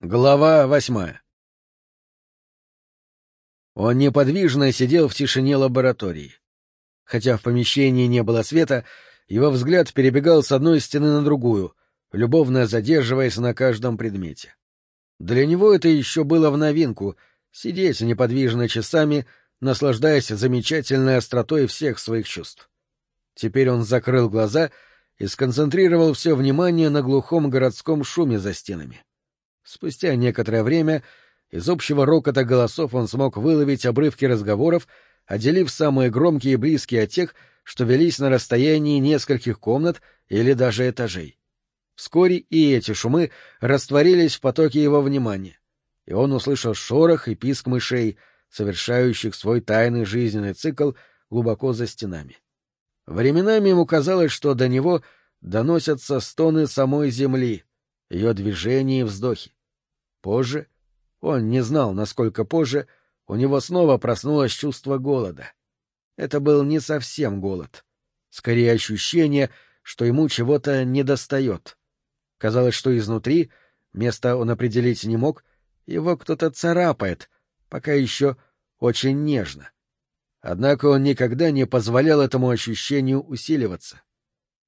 Глава восьмая Он неподвижно сидел в тишине лаборатории. Хотя в помещении не было света, его взгляд перебегал с одной стены на другую, любовно задерживаясь на каждом предмете. Для него это еще было в новинку — сидеть неподвижно часами, наслаждаясь замечательной остротой всех своих чувств. Теперь он закрыл глаза и сконцентрировал все внимание на глухом городском шуме за стенами. Спустя некоторое время из общего рокота голосов он смог выловить обрывки разговоров, отделив самые громкие и близкие от тех, что велись на расстоянии нескольких комнат или даже этажей. Вскоре и эти шумы растворились в потоке его внимания, и он услышал шорох и писк мышей, совершающих свой тайный жизненный цикл глубоко за стенами. Временами ему казалось, что до него доносятся стоны самой земли, ее движения и вздохи. Позже, он не знал, насколько позже, у него снова проснулось чувство голода. Это был не совсем голод. Скорее ощущение, что ему чего-то недостает. Казалось, что изнутри, место он определить не мог, его кто-то царапает, пока еще очень нежно. Однако он никогда не позволял этому ощущению усиливаться.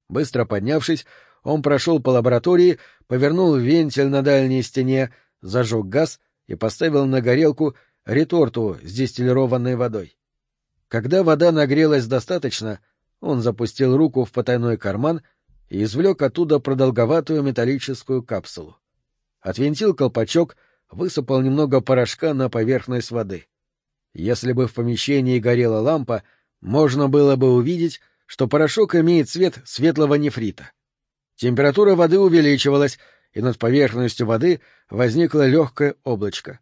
Быстро поднявшись, он прошел по лаборатории, повернул вентиль на дальней стене, зажег газ и поставил на горелку реторту с дистиллированной водой. Когда вода нагрелась достаточно, он запустил руку в потайной карман и извлек оттуда продолговатую металлическую капсулу. Отвинтил колпачок, высыпал немного порошка на поверхность воды. Если бы в помещении горела лампа, можно было бы увидеть, что порошок имеет цвет светлого нефрита. Температура воды увеличивалась, и над поверхностью воды возникло легкое облачко.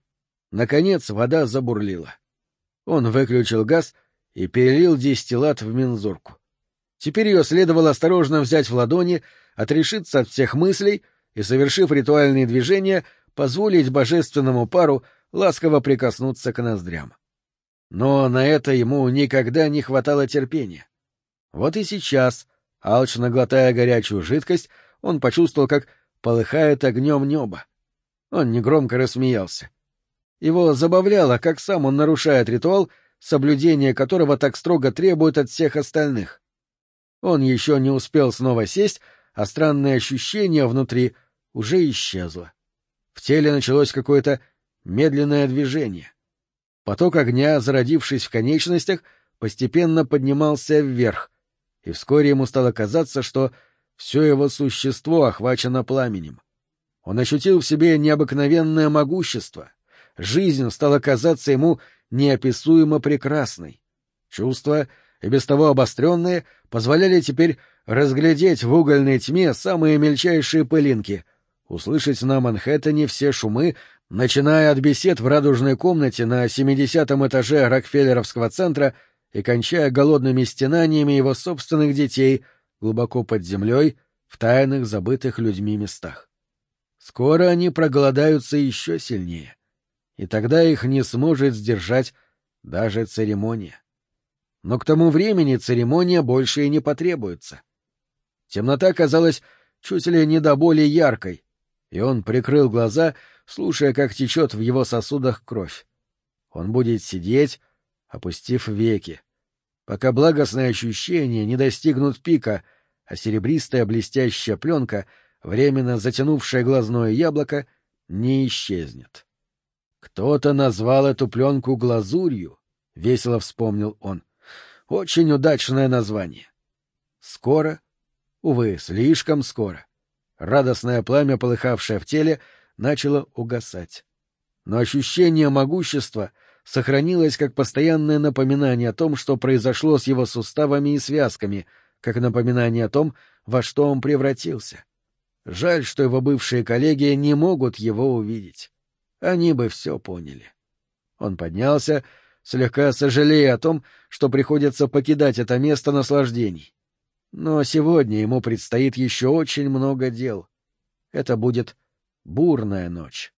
Наконец вода забурлила. Он выключил газ и перелил дистиллат в мензурку. Теперь ее следовало осторожно взять в ладони, отрешиться от всех мыслей и, совершив ритуальные движения, позволить божественному пару ласково прикоснуться к ноздрям. Но на это ему никогда не хватало терпения. Вот и сейчас, алчно глотая горячую жидкость, он почувствовал, как полыхает огнем небо. Он негромко рассмеялся. Его забавляло, как сам он нарушает ритуал, соблюдение которого так строго требует от всех остальных. Он еще не успел снова сесть, а странное ощущение внутри уже исчезло. В теле началось какое-то медленное движение. Поток огня, зародившись в конечностях, постепенно поднимался вверх, и вскоре ему стало казаться, что все его существо охвачено пламенем. Он ощутил в себе необыкновенное могущество. Жизнь стала казаться ему неописуемо прекрасной. Чувства, и без того обостренные, позволяли теперь разглядеть в угольной тьме самые мельчайшие пылинки, услышать на Манхэттене все шумы, начиная от бесед в радужной комнате на 70-м этаже Рокфеллеровского центра и кончая голодными стенаниями его собственных детей глубоко под землей в тайных забытых людьми местах. Скоро они проголодаются еще сильнее, и тогда их не сможет сдержать даже церемония. Но к тому времени церемония больше и не потребуется. Темнота казалась чуть ли не до боли яркой, и он прикрыл глаза, слушая, как течет в его сосудах кровь. Он будет сидеть, опустив веки, пока благостные ощущения не достигнут пика, а серебристая блестящая пленка, временно затянувшая глазное яблоко, не исчезнет. Кто-то назвал эту пленку глазурью, — весело вспомнил он. Очень удачное название. Скоро, увы, слишком скоро, радостное пламя, полыхавшее в теле, начало угасать. Но ощущение могущества сохранилось как постоянное напоминание о том, что произошло с его суставами и связками, как напоминание о том, во что он превратился. Жаль, что его бывшие коллеги не могут его увидеть. Они бы все поняли. Он поднялся, слегка сожалея о том, что приходится покидать это место наслаждений. Но сегодня ему предстоит еще очень много дел. Это будет бурная ночь.